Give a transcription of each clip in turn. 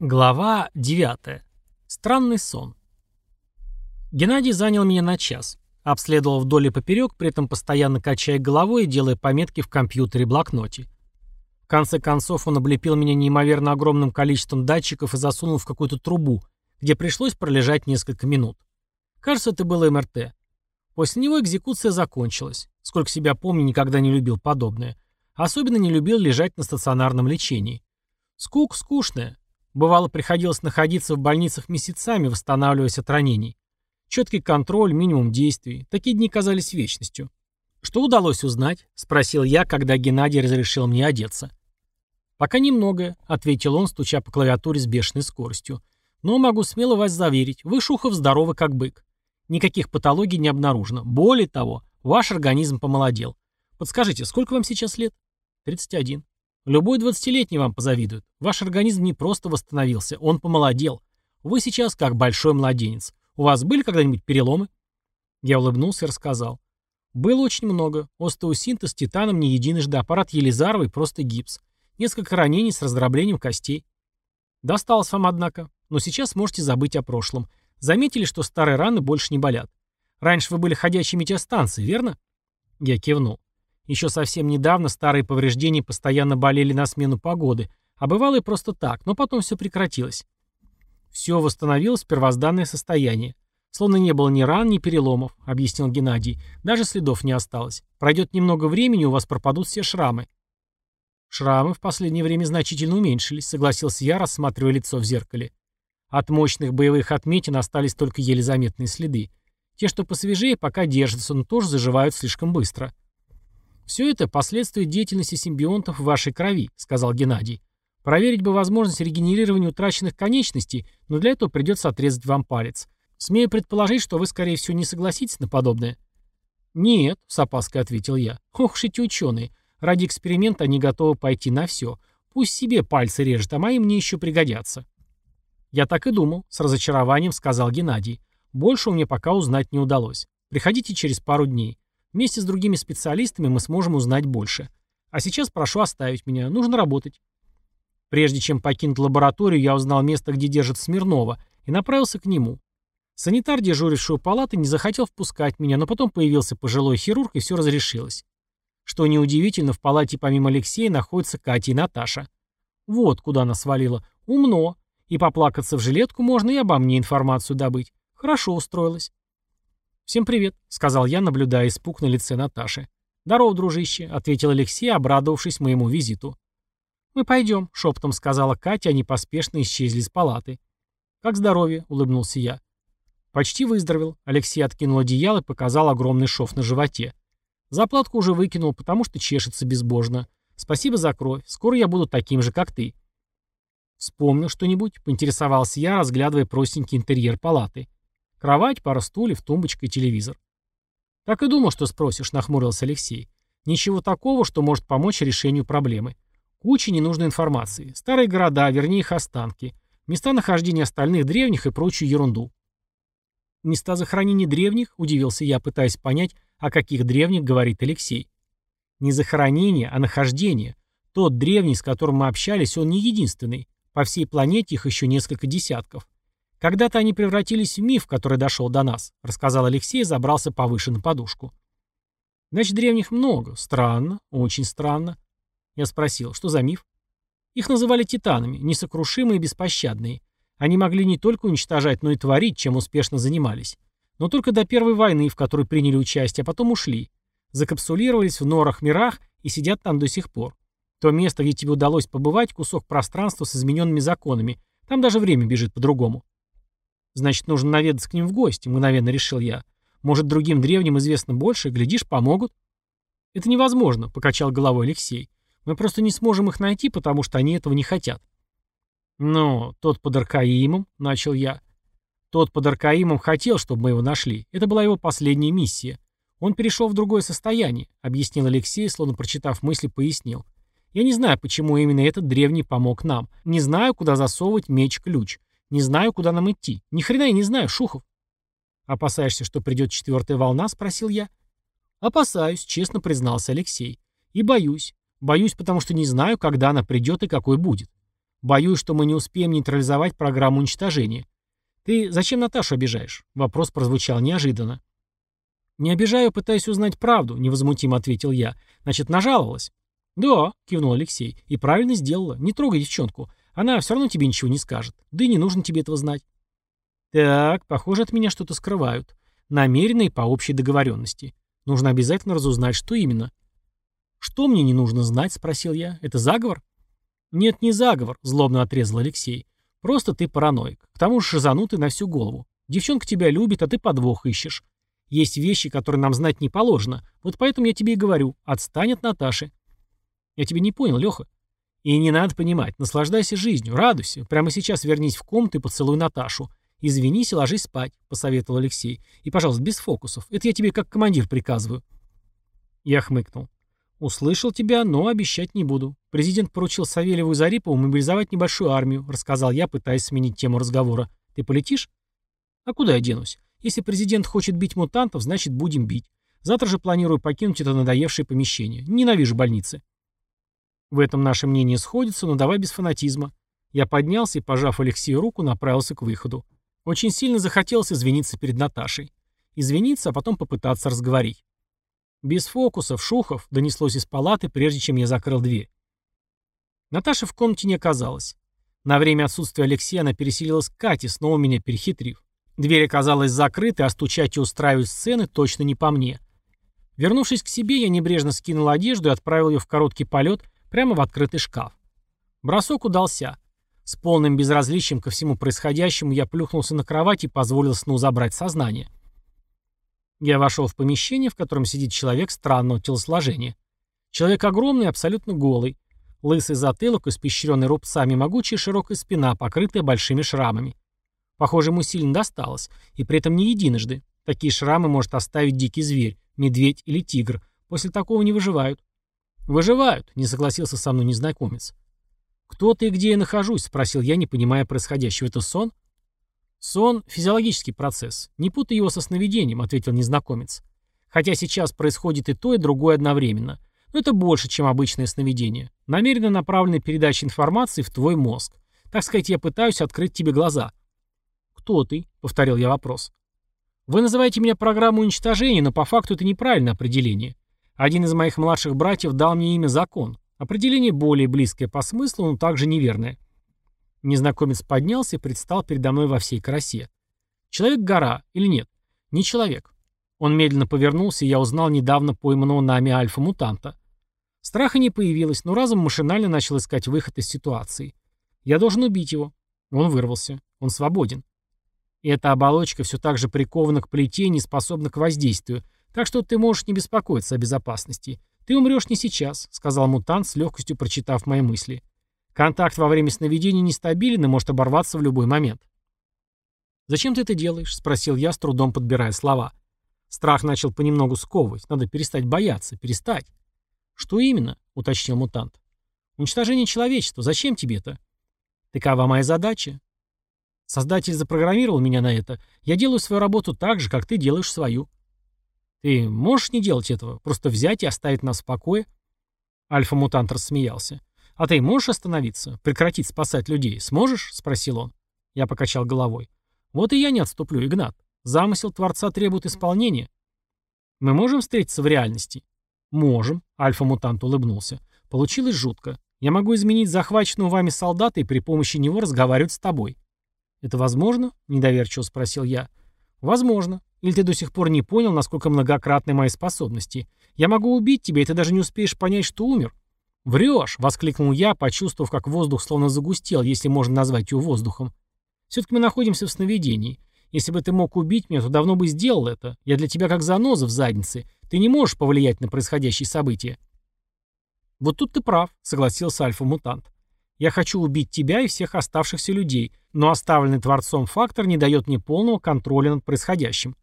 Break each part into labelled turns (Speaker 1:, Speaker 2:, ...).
Speaker 1: Глава 9. Странный сон. Геннадий занял меня на час. Обследовал вдоль и поперек, при этом постоянно качая головой и делая пометки в компьютере блокноте. В конце концов он облепил меня неимоверно огромным количеством датчиков и засунул в какую-то трубу, где пришлось пролежать несколько минут. Кажется, это было МРТ. После него экзекуция закончилась. Сколько себя помню, никогда не любил подобное. Особенно не любил лежать на стационарном лечении. Скук скучная. Бывало, приходилось находиться в больницах месяцами, восстанавливаясь от ранений. Четкий контроль, минимум действий. Такие дни казались вечностью. «Что удалось узнать?» – спросил я, когда Геннадий разрешил мне одеться. «Пока немного», – ответил он, стуча по клавиатуре с бешеной скоростью. «Но могу смело вас заверить, вы, Шухов, здоровы как бык. Никаких патологий не обнаружено. Более того, ваш организм помолодел. Подскажите, сколько вам сейчас лет?» «31». Любой двадцатилетний вам позавидует. Ваш организм не просто восстановился, он помолодел. Вы сейчас как большой младенец. У вас были когда-нибудь переломы? Я улыбнулся и рассказал. Было очень много. Остеосинтез, титаном не единожды, аппарат Елизаровой, просто гипс. Несколько ранений с раздроблением костей. Досталось вам, однако. Но сейчас можете забыть о прошлом. Заметили, что старые раны больше не болят. Раньше вы были ходячей метеостанцией, верно? Я кивнул. Еще совсем недавно старые повреждения постоянно болели на смену погоды, а бывало и просто так, но потом все прекратилось. Все восстановилось в первозданное состояние. Словно не было ни ран, ни переломов, объяснил Геннадий. Даже следов не осталось. Пройдет немного времени, у вас пропадут все шрамы. Шрамы в последнее время значительно уменьшились, согласился я, рассматривая лицо в зеркале. От мощных боевых отметин остались только еле заметные следы. Те, что посвежее, пока держатся, но тоже заживают слишком быстро. «Все это последствия деятельности симбионтов в вашей крови», — сказал Геннадий. «Проверить бы возможность регенерирования утраченных конечностей, но для этого придется отрезать вам палец. Смею предположить, что вы, скорее всего, не согласитесь на подобное». «Нет», — с опаской ответил я. «Ох уж эти ученые. Ради эксперимента они готовы пойти на все. Пусть себе пальцы режет, а мои мне еще пригодятся». «Я так и думал», — с разочарованием сказал Геннадий. «Больше мне пока узнать не удалось. Приходите через пару дней. Вместе с другими специалистами мы сможем узнать больше. А сейчас прошу оставить меня, нужно работать. Прежде чем покинуть лабораторию, я узнал место, где держат Смирнова, и направился к нему. Санитар, дежуривший у палаты, не захотел впускать меня, но потом появился пожилой хирург, и все разрешилось. Что неудивительно, в палате помимо Алексея находятся Катя и Наташа. Вот куда она свалила. Умно. И поплакаться в жилетку можно, и обо мне информацию добыть. Хорошо устроилась. «Всем привет», — сказал я, наблюдая испуг на лице Наташи. «Здорово, дружище», — ответил Алексей, обрадовавшись моему визиту. «Мы пойдем», — шепотом сказала Катя, они поспешно исчезли из палаты. «Как здоровье?» — улыбнулся я. «Почти выздоровел», — Алексей откинул одеяло и показал огромный шов на животе. «Заплатку уже выкинул, потому что чешется безбожно. Спасибо за кровь. Скоро я буду таким же, как ты». «Вспомнил что-нибудь?» — поинтересовался я, разглядывая простенький интерьер палаты. Кровать, пара стульев, тумбочка и телевизор. «Так и думал, что спросишь», — нахмурился Алексей. «Ничего такого, что может помочь решению проблемы. Куча ненужной информации. Старые города, вернее их останки. Места нахождения остальных древних и прочую ерунду». «Места захоронения древних?» — удивился я, пытаясь понять, о каких древних говорит Алексей. «Не захоронение, а нахождение. Тот древний, с которым мы общались, он не единственный. По всей планете их еще несколько десятков. Когда-то они превратились в миф, который дошел до нас, рассказал Алексей и забрался повыше на подушку. Значит, древних много. Странно, очень странно. Я спросил, что за миф? Их называли титанами, несокрушимые и беспощадные. Они могли не только уничтожать, но и творить, чем успешно занимались. Но только до Первой войны, в которой приняли участие, а потом ушли. Закапсулировались в норах-мирах и сидят там до сих пор. То место, где тебе удалось побывать, кусок пространства с измененными законами. Там даже время бежит по-другому. Значит, нужно наведаться к ним в гости, мгновенно решил я. Может, другим древним известно больше, глядишь, помогут? Это невозможно, покачал головой Алексей. Мы просто не сможем их найти, потому что они этого не хотят. Но тот под Аркаимом, начал я. Тот под Аркаимом хотел, чтобы мы его нашли. Это была его последняя миссия. Он перешел в другое состояние, объяснил Алексей, словно прочитав мысли, пояснил. Я не знаю, почему именно этот древний помог нам. Не знаю, куда засовывать меч-ключ. Не знаю, куда нам идти. Ни хрена я не знаю, Шухов. Опасаешься, что придет четвертая волна? Спросил я. Опасаюсь, честно признался Алексей. И боюсь. Боюсь, потому что не знаю, когда она придет и какой будет. Боюсь, что мы не успеем нейтрализовать программу уничтожения. Ты зачем Наташу обижаешь? Вопрос прозвучал неожиданно. Не обижаю, пытаюсь узнать правду, невозмутимо ответил я. Значит, нажаловалась? Да, кивнул Алексей. И правильно сделала. Не трогай девчонку. Она все равно тебе ничего не скажет. Да и не нужно тебе этого знать. Так, похоже, от меня что-то скрывают. Намеренно и по общей договоренности. Нужно обязательно разузнать, что именно. «Что мне не нужно знать?» — спросил я. «Это заговор?» «Нет, не заговор», — злобно отрезал Алексей. «Просто ты параноик. К тому же шизанутый на всю голову. Девчонка тебя любит, а ты подвох ищешь. Есть вещи, которые нам знать не положено. Вот поэтому я тебе и говорю. Отстань от Наташи». «Я тебя не понял, Леха». «И не надо понимать. Наслаждайся жизнью, радуйся. Прямо сейчас вернись в комнату и поцелуй Наташу. Извинись и ложись спать», — посоветовал Алексей. «И, пожалуйста, без фокусов. Это я тебе как командир приказываю». Я хмыкнул. «Услышал тебя, но обещать не буду. Президент поручил Савельеву и Зарипову мобилизовать небольшую армию», — рассказал я, пытаясь сменить тему разговора. «Ты полетишь?» «А куда я денусь? Если президент хочет бить мутантов, значит, будем бить. Завтра же планирую покинуть это надоевшее помещение. Ненавижу больницы». В этом наше мнение сходится, но давай без фанатизма. Я поднялся и, пожав Алексею руку, направился к выходу. Очень сильно захотелось извиниться перед Наташей. Извиниться, а потом попытаться разговорить. «Без фокусов, шухов», — донеслось из палаты, прежде чем я закрыл дверь. Наташа в комнате не оказалась. На время отсутствия Алексея она переселилась к Кате, снова меня перехитрив. Дверь оказалась закрытой, а стучать и устраивать сцены точно не по мне. Вернувшись к себе, я небрежно скинул одежду и отправил ее в короткий полет прямо в открытый шкаф. Бросок удался. С полным безразличием ко всему происходящему я плюхнулся на кровать и позволил сну забрать сознание. Я вошел в помещение, в котором сидит человек странного телосложения. Человек огромный, абсолютно голый. Лысый затылок, испещренный рубцами, могучая широкая спина, покрытая большими шрамами. Похоже, ему сильно досталось, и при этом не единожды. Такие шрамы может оставить дикий зверь, медведь или тигр. После такого не выживают. «Выживают», — не согласился со мной незнакомец. «Кто ты и где я нахожусь?» — спросил я, не понимая происходящего. «Это сон?» «Сон — физиологический процесс. Не путай его со сновидением», — ответил незнакомец. «Хотя сейчас происходит и то, и другое одновременно. Но это больше, чем обычное сновидение. Намеренно направленная передача информации в твой мозг. Так сказать, я пытаюсь открыть тебе глаза». «Кто ты?» — повторил я вопрос. «Вы называете меня программой уничтожения, но по факту это неправильное определение. Один из моих младших братьев дал мне имя Закон. Определение более близкое по смыслу, но также неверное. Незнакомец поднялся и предстал передо мной во всей красе. Человек-гора или нет? Не человек. Он медленно повернулся, и я узнал недавно пойманного нами альфа-мутанта. Страха не появилось, но разум машинально начал искать выход из ситуации. Я должен убить его. Он вырвался. Он свободен. И эта оболочка все так же прикована к плите и не способна к воздействию, так что ты можешь не беспокоиться о безопасности. Ты умрешь не сейчас, сказал мутант с легкостью прочитав мои мысли. Контакт во время сновидений нестабилен и может оборваться в любой момент. «Зачем ты это делаешь?» — спросил я, с трудом подбирая слова. Страх начал понемногу сковывать. Надо перестать бояться, перестать. «Что именно?» — уточнил мутант. «Уничтожение человечества. Зачем тебе это?» «Такова моя задача. Создатель запрограммировал меня на это. Я делаю свою работу так же, как ты делаешь свою». «Ты можешь не делать этого? Просто взять и оставить нас в покое?» Альфа-мутант рассмеялся. «А ты можешь остановиться? Прекратить спасать людей? Сможешь?» — спросил он. Я покачал головой. «Вот и я не отступлю, Игнат. Замысел Творца требует исполнения». «Мы можем встретиться в реальности?» «Можем», — альфа-мутант улыбнулся. «Получилось жутко. Я могу изменить захваченного вами солдата и при помощи него разговаривать с тобой». «Это возможно?» — недоверчиво спросил я. «Возможно. Или ты до сих пор не понял, насколько многократны мои способности? Я могу убить тебя, и ты даже не успеешь понять, что умер. «Врешь!» — воскликнул я, почувствовав, как воздух словно загустел, если можно назвать его воздухом. «Все-таки мы находимся в сновидении. Если бы ты мог убить меня, то давно бы сделал это. Я для тебя как заноза в заднице. Ты не можешь повлиять на происходящие события». «Вот тут ты прав», — согласился альфа-мутант. «Я хочу убить тебя и всех оставшихся людей, но оставленный Творцом фактор не дает мне полного контроля над происходящим».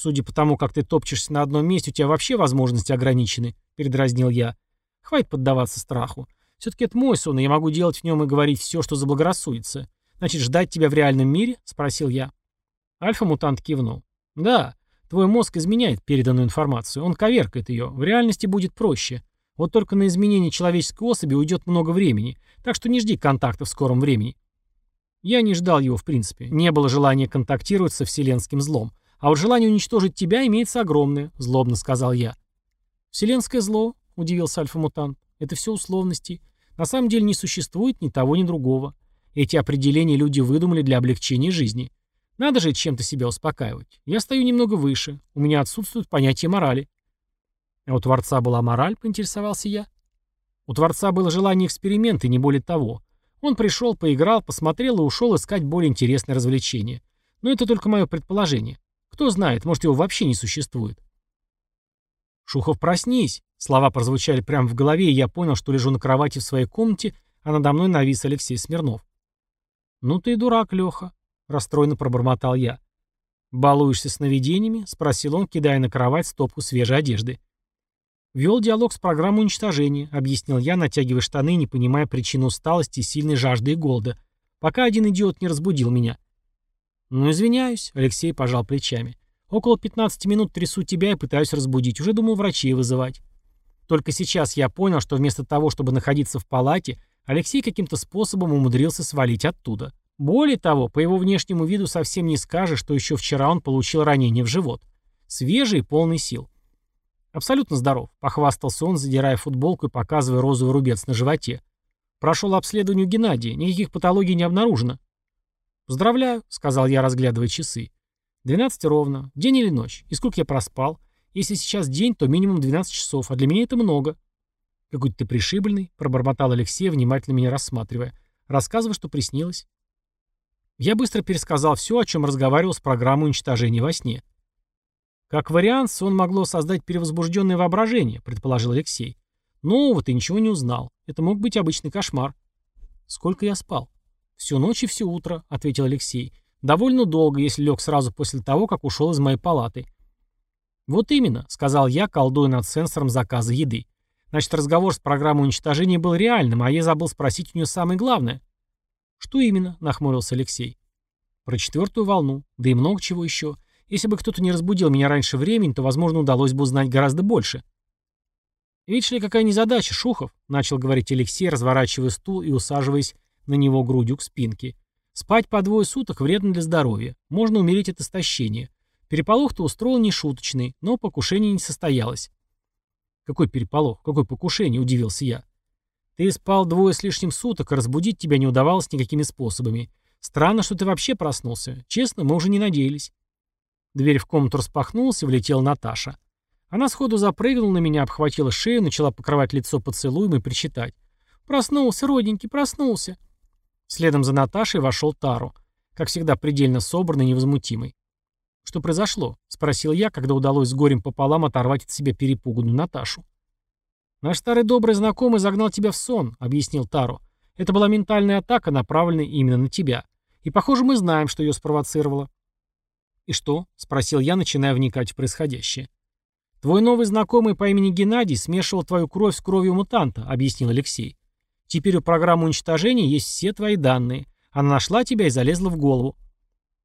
Speaker 1: «Судя по тому, как ты топчешься на одном месте, у тебя вообще возможности ограничены», — передразнил я. Хватит поддаваться страху. Все-таки это мой сон, и я могу делать в нем и говорить все, что заблагорассудится. Значит, ждать тебя в реальном мире? Спросил я. Альфа-мутант кивнул. Да, твой мозг изменяет переданную информацию. Он коверкает ее. В реальности будет проще. Вот только на изменение человеческой особи уйдет много времени. Так что не жди контакта в скором времени. Я не ждал его в принципе. Не было желания контактировать со вселенским злом. А вот желание уничтожить тебя имеется огромное, злобно сказал я. Вселенское зло, удивился альфа-мутант. Это все условности. На самом деле не существует ни того, ни другого. Эти определения люди выдумали для облегчения жизни. Надо же чем-то себя успокаивать. Я стою немного выше. У меня отсутствует понятие морали. А у Творца была мораль, поинтересовался я. У Творца было желание эксперимента, не более того. Он пришел, поиграл, посмотрел и ушел искать более интересное развлечение. Но это только мое предположение. Кто знает, может его вообще не существует. «Шухов, проснись!» Слова прозвучали прямо в голове, и я понял, что лежу на кровати в своей комнате, а надо мной навис Алексей Смирнов. «Ну ты и дурак, Леха», — расстроенно пробормотал я. «Балуешься сновидениями?» — спросил он, кидая на кровать стопку свежей одежды. «Вел диалог с программой уничтожения», — объяснил я, натягивая штаны, не понимая причины усталости, сильной жажды и голода, пока один идиот не разбудил меня. «Ну, извиняюсь», — Алексей пожал плечами. «Около 15 минут трясу тебя и пытаюсь разбудить. Уже думал врачей вызывать». Только сейчас я понял, что вместо того, чтобы находиться в палате, Алексей каким-то способом умудрился свалить оттуда. Более того, по его внешнему виду совсем не скажешь, что еще вчера он получил ранение в живот. Свежий и полный сил. Абсолютно здоров, похвастался он, задирая футболку и показывая розовый рубец на животе. Прошел обследование у Геннадия, никаких патологий не обнаружено. «Поздравляю», — сказал я, разглядывая часы. «12 ровно. День или ночь? И сколько я проспал? Если сейчас день, то минимум 12 часов, а для меня это много». «Какой-то ты пришибленный», — пробормотал Алексей, внимательно меня рассматривая. «Рассказывай, что приснилось». Я быстро пересказал все, о чем разговаривал с программой уничтожения во сне. «Как вариант, сон могло создать перевозбужденное воображение», — предположил Алексей. «Нового ты ничего не узнал. Это мог быть обычный кошмар». «Сколько я спал?» «Всю ночь и все утро», — ответил Алексей. «Довольно долго, если лег сразу после того, как ушел из моей палаты». «Вот именно», — сказал я, колдуя над сенсором заказа еды. «Значит, разговор с программой уничтожения был реальным, а я забыл спросить у нее самое главное». «Что именно?» — нахмурился Алексей. «Про четвертую волну, да и много чего еще. Если бы кто-то не разбудил меня раньше времени, то, возможно, удалось бы узнать гораздо больше». «Видишь ли, какая незадача, Шухов?» — начал говорить Алексей, разворачивая стул и усаживаясь на него грудью к спинке. Спать по двое суток вредно для здоровья. Можно умереть от истощения. Переполох-то устроил нешуточный, но покушение не состоялось. «Какой переполох? Какое покушение?» – удивился я. «Ты спал двое с лишним суток, разбудить тебя не удавалось никакими способами. Странно, что ты вообще проснулся. Честно, мы уже не надеялись». Дверь в комнату распахнулась, и влетела Наташа. Она сходу запрыгнула на меня, обхватила шею, начала покрывать лицо поцелуем и причитать. «Проснулся, родненький, проснулся!» Следом за Наташей вошел Тару. Как всегда, предельно собранный и невозмутимый. «Что произошло?» — спросил я, когда удалось с горем пополам оторвать от себя перепуганную Наташу. «Наш старый добрый знакомый загнал тебя в сон», — объяснил Тару. «Это была ментальная атака, направленная именно на тебя. И, похоже, мы знаем, что ее спровоцировало». «И что?» — спросил я, начиная вникать в происходящее. «Твой новый знакомый по имени Геннадий смешивал твою кровь с кровью мутанта», — объяснил Алексей. Теперь у программы уничтожения есть все твои данные. Она нашла тебя и залезла в голову.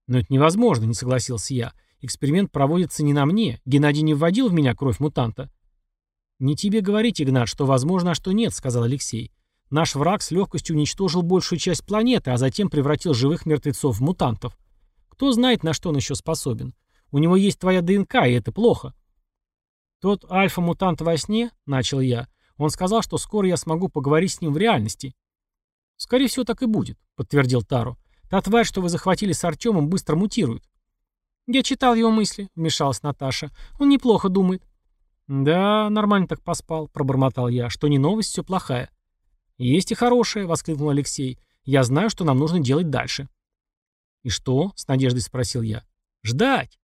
Speaker 1: Но это невозможно, не согласился я. Эксперимент проводится не на мне. Геннадий не вводил в меня кровь мутанта. Не тебе говорить, Игнат, что возможно, а что нет, сказал Алексей. Наш враг с легкостью уничтожил большую часть планеты, а затем превратил живых мертвецов в мутантов. Кто знает, на что он еще способен. У него есть твоя ДНК, и это плохо. Тот альфа-мутант во сне, начал я, он сказал, что скоро я смогу поговорить с ним в реальности. «Скорее всего, так и будет», — подтвердил Таро. «Та тварь, что вы захватили с Артемом, быстро мутирует». «Я читал его мысли», — вмешалась Наташа. «Он неплохо думает». «Да, нормально так поспал», — пробормотал я, — «что не новость, все плохая». «Есть и хорошая», — воскликнул Алексей. «Я знаю, что нам нужно делать дальше». «И что?» — с надеждой спросил я. «Ждать».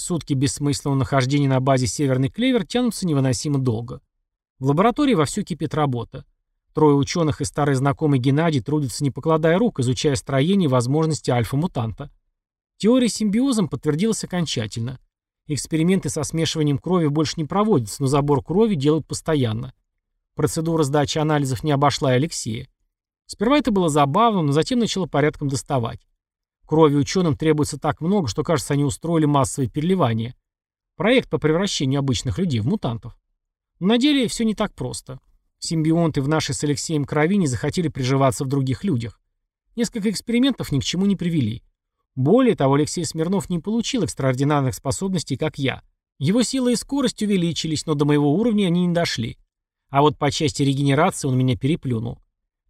Speaker 1: Сутки бессмысленного нахождения на базе «Северный клевер» тянутся невыносимо долго. В лаборатории вовсю кипит работа. Трое ученых и старый знакомый Геннадий трудятся не покладая рук, изучая строение и возможности альфа-мутанта. Теория симбиозом подтвердилась окончательно. Эксперименты со смешиванием крови больше не проводятся, но забор крови делают постоянно. Процедура сдачи анализов не обошла и Алексея. Сперва это было забавно, но затем начало порядком доставать. Крови ученым требуется так много, что, кажется, они устроили массовое переливание. Проект по превращению обычных людей в мутантов. На деле все не так просто. Симбионты в нашей с Алексеем крови не захотели приживаться в других людях. Несколько экспериментов ни к чему не привели. Более того, Алексей Смирнов не получил экстраординарных способностей, как я. Его сила и скорость увеличились, но до моего уровня они не дошли. А вот по части регенерации он меня переплюнул.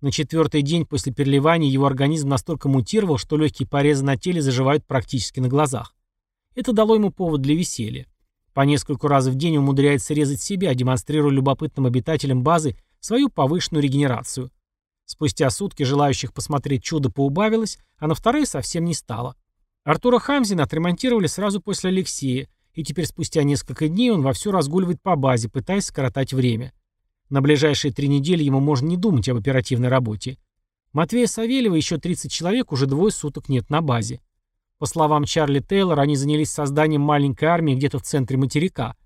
Speaker 1: На четвертый день после переливания его организм настолько мутировал, что легкие порезы на теле заживают практически на глазах. Это дало ему повод для веселья. По нескольку раз в день умудряется резать себя, демонстрируя любопытным обитателям базы свою повышенную регенерацию. Спустя сутки желающих посмотреть чудо поубавилось, а на вторые совсем не стало. Артура Хамзина отремонтировали сразу после Алексея, и теперь спустя несколько дней он вовсю разгуливает по базе, пытаясь скоротать время. На ближайшие три недели ему можно не думать об оперативной работе. Матвея Савельева еще 30 человек уже двое суток нет на базе. По словам Чарли Тейлора, они занялись созданием маленькой армии где-то в центре материка.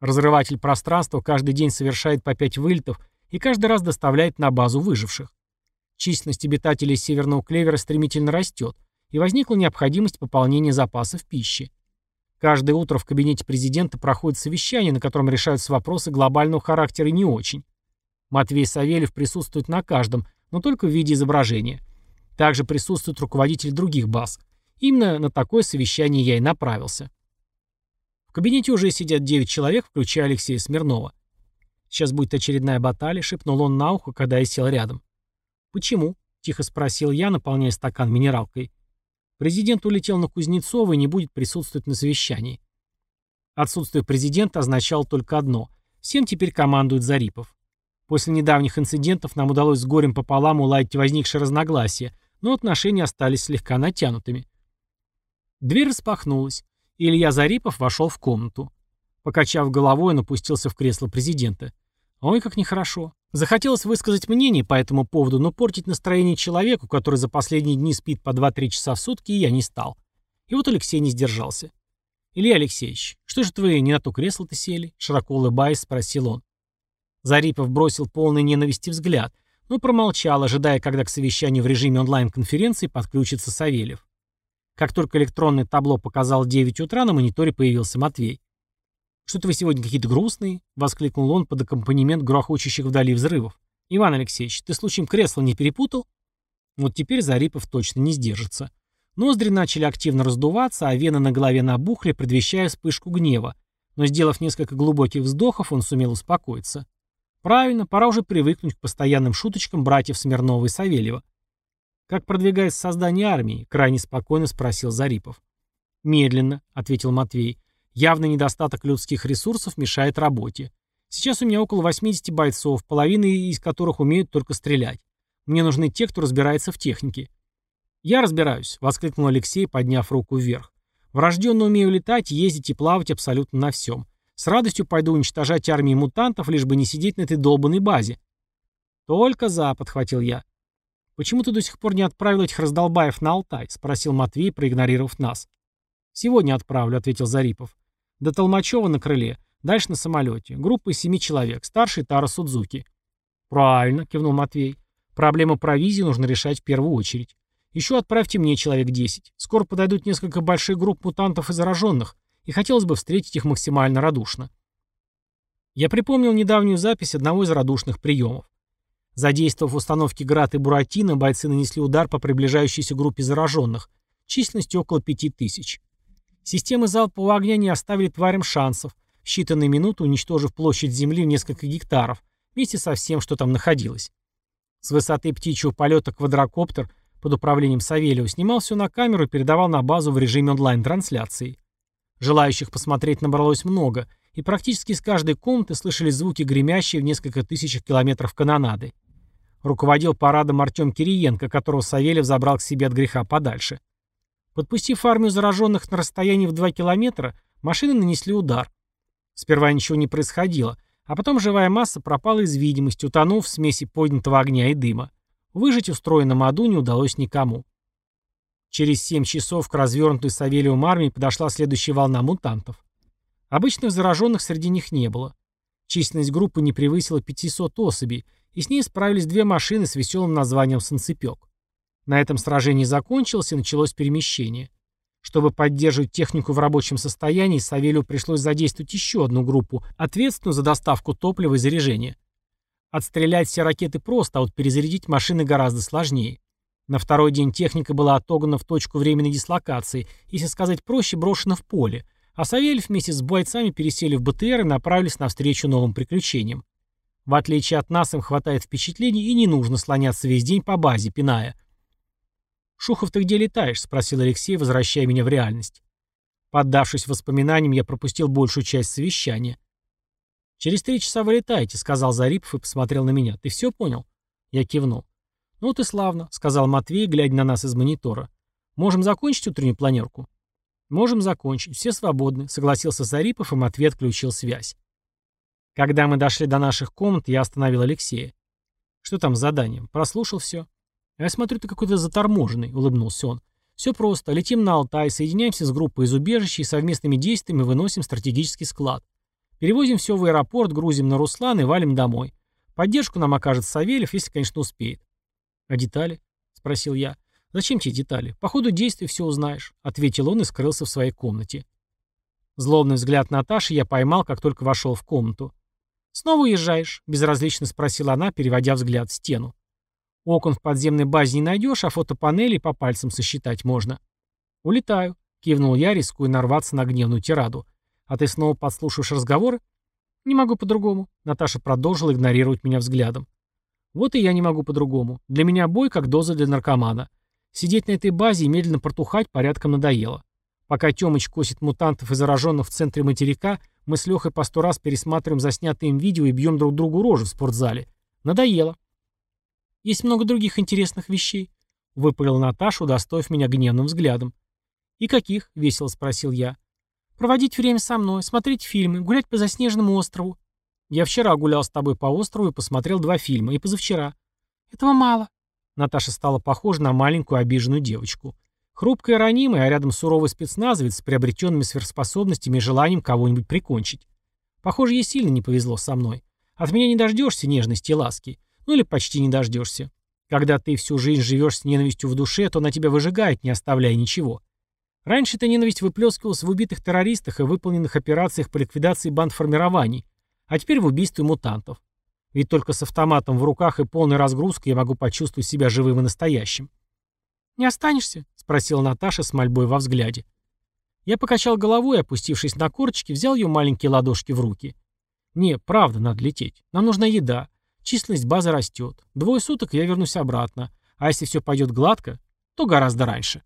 Speaker 1: Разрыватель пространства каждый день совершает по 5 вылетов и каждый раз доставляет на базу выживших. Численность обитателей Северного Клевера стремительно растет, и возникла необходимость пополнения запасов пищи. Каждое утро в кабинете президента проходит совещание, на котором решаются вопросы глобального характера и не очень. Матвей Савельев присутствует на каждом, но только в виде изображения. Также присутствует руководитель других баз – Именно на такое совещание я и направился. В кабинете уже сидят 9 человек, включая Алексея Смирнова. Сейчас будет очередная баталия, шепнул он на ухо, когда я сел рядом. «Почему?» — тихо спросил я, наполняя стакан минералкой. Президент улетел на Кузнецова и не будет присутствовать на совещании. Отсутствие президента означало только одно — всем теперь командует Зарипов. После недавних инцидентов нам удалось с горем пополам уладить возникшие разногласия, но отношения остались слегка натянутыми. Дверь распахнулась, и Илья Зарипов вошел в комнату. Покачав головой, он опустился в кресло президента. Ой, как нехорошо. Захотелось высказать мнение по этому поводу, но портить настроение человеку, который за последние дни спит по 2-3 часа в сутки, я не стал. И вот Алексей не сдержался. «Илья Алексеевич, что же вы не на то кресло-то сели?» Широко улыбаясь, спросил он. Зарипов бросил полный ненависти взгляд, но промолчал, ожидая, когда к совещанию в режиме онлайн-конференции подключится Савельев. Как только электронное табло показал 9 утра, на мониторе появился Матвей. «Что-то вы сегодня какие-то грустные», — воскликнул он под аккомпанемент грохочущих вдали взрывов. «Иван Алексеевич, ты случаем кресло не перепутал?» Вот теперь Зарипов точно не сдержится. Ноздри начали активно раздуваться, а вены на голове набухли, предвещая вспышку гнева. Но, сделав несколько глубоких вздохов, он сумел успокоиться. Правильно, пора уже привыкнуть к постоянным шуточкам братьев Смирнова и Савельева. «Как продвигается создание армии?» — крайне спокойно спросил Зарипов. «Медленно», — ответил Матвей. «Явный недостаток людских ресурсов мешает работе. Сейчас у меня около 80 бойцов, половина из которых умеют только стрелять. Мне нужны те, кто разбирается в технике». «Я разбираюсь», — воскликнул Алексей, подняв руку вверх. «Врожденно умею летать, ездить и плавать абсолютно на всем. С радостью пойду уничтожать армии мутантов, лишь бы не сидеть на этой долбанной базе». «Только за», — подхватил я. «Почему ты до сих пор не отправил этих раздолбаев на Алтай?» — спросил Матвей, проигнорировав нас. «Сегодня отправлю», — ответил Зарипов. «До Толмачева на крыле. Дальше на самолете. Группа из семи человек. Старший Тара Судзуки». «Правильно», — кивнул Матвей. «Проблему провизии нужно решать в первую очередь. Еще отправьте мне человек десять. Скоро подойдут несколько больших групп мутантов и зараженных, и хотелось бы встретить их максимально радушно». Я припомнил недавнюю запись одного из радушных приемов. Задействовав установки «Град» и «Буратино», бойцы нанесли удар по приближающейся группе зараженных, численностью около пяти тысяч. Системы залпового огня не оставили тварям шансов, считанные минуты уничтожив площадь земли в несколько гектаров, вместе со всем, что там находилось. С высоты птичьего полета квадрокоптер под управлением Савельева снимал все на камеру и передавал на базу в режиме онлайн-трансляции. Желающих посмотреть набралось много, и практически из каждой комнаты слышались звуки гремящие в несколько тысяч километров канонады. Руководил парадом Артем Кириенко, которого Савельев забрал к себе от греха подальше. Подпустив армию зараженных на расстоянии в 2 километра, машины нанесли удар. Сперва ничего не происходило, а потом живая масса пропала из видимости, утонув в смеси поднятого огня и дыма. Выжить устроенном аду не удалось никому. Через 7 часов к развернутой Савельевым армии подошла следующая волна мутантов. Обычных зараженных среди них не было. Численность группы не превысила 500 особей, и с ней справились две машины с веселым названием «Санцепек». На этом сражение закончилось и началось перемещение. Чтобы поддерживать технику в рабочем состоянии, Савелью пришлось задействовать еще одну группу, ответственную за доставку топлива и заряжения. Отстрелять все ракеты просто, а вот перезарядить машины гораздо сложнее. На второй день техника была отогнана в точку временной дислокации, если сказать проще, брошена в поле, а Савельев вместе с бойцами пересели в БТР и направились навстречу новым приключениям. В отличие от нас, им хватает впечатлений и не нужно слоняться весь день по базе, пиная. «Шухов, ты где летаешь?» — спросил Алексей, возвращая меня в реальность. Поддавшись воспоминаниям, я пропустил большую часть совещания. «Через три часа вылетаете», — сказал Зарипов и посмотрел на меня. «Ты все понял?» Я кивнул. «Ну ты славно», — сказал Матвей, глядя на нас из монитора. «Можем закончить утреннюю планерку?» «Можем закончить. Все свободны», — согласился Зарипов, и Матвей отключил связь. Когда мы дошли до наших комнат, я остановил Алексея. «Что там с заданием? Прослушал все?» «Я смотрю, ты какой-то заторможенный», — улыбнулся он. «Все просто. Летим на Алтай, соединяемся с группой из убежища и совместными действиями выносим стратегический склад. Перевозим все в аэропорт, грузим на Руслан и валим домой. Поддержку нам окажет Савельев, если, конечно, успеет. «А детали?» — спросил я. «Зачем тебе детали? По ходу действий все узнаешь», — ответил он и скрылся в своей комнате. Злобный взгляд Наташи я поймал, как только вошел в комнату. «Снова уезжаешь?» — безразлично спросила она, переводя взгляд в стену. «Окон в подземной базе не найдешь, а фотопанели по пальцам сосчитать можно». «Улетаю», — кивнул я, рискуя нарваться на гневную тираду. «А ты снова подслушиваешь разговоры?» «Не могу по-другому», — Наташа продолжила игнорировать меня взглядом. Вот и я не могу по-другому. Для меня бой как доза для наркомана. Сидеть на этой базе и медленно протухать порядком надоело. Пока Тёмыч косит мутантов и зараженных в центре материка, мы с Лехой по сто раз пересматриваем заснятые им видео и бьем друг другу рожи в спортзале. Надоело. Есть много других интересных вещей. Выпалила Наташа, удостоив меня гневным взглядом. «И каких?» — весело спросил я. «Проводить время со мной, смотреть фильмы, гулять по заснеженному острову, я вчера гулял с тобой по острову и посмотрел два фильма, и позавчера. Этого мало. Наташа стала похожа на маленькую обиженную девочку. Хрупкая ранимая, а рядом суровый спецназовец с приобретенными сверхспособностями и желанием кого-нибудь прикончить. Похоже, ей сильно не повезло со мной. От меня не дождешься нежности и ласки. Ну или почти не дождешься. Когда ты всю жизнь живешь с ненавистью в душе, то она тебя выжигает, не оставляя ничего. Раньше эта ненависть выплескивалась в убитых террористах и выполненных операциях по ликвидации бандформирований, а теперь в убийстве мутантов. Ведь только с автоматом в руках и полной разгрузкой я могу почувствовать себя живым и настоящим. «Не останешься?» — спросила Наташа с мольбой во взгляде. Я покачал головой, опустившись на корточки, взял ее маленькие ладошки в руки. «Не, правда, надо лететь. Нам нужна еда. Численность базы растет. Двое суток я вернусь обратно. А если все пойдет гладко, то гораздо раньше».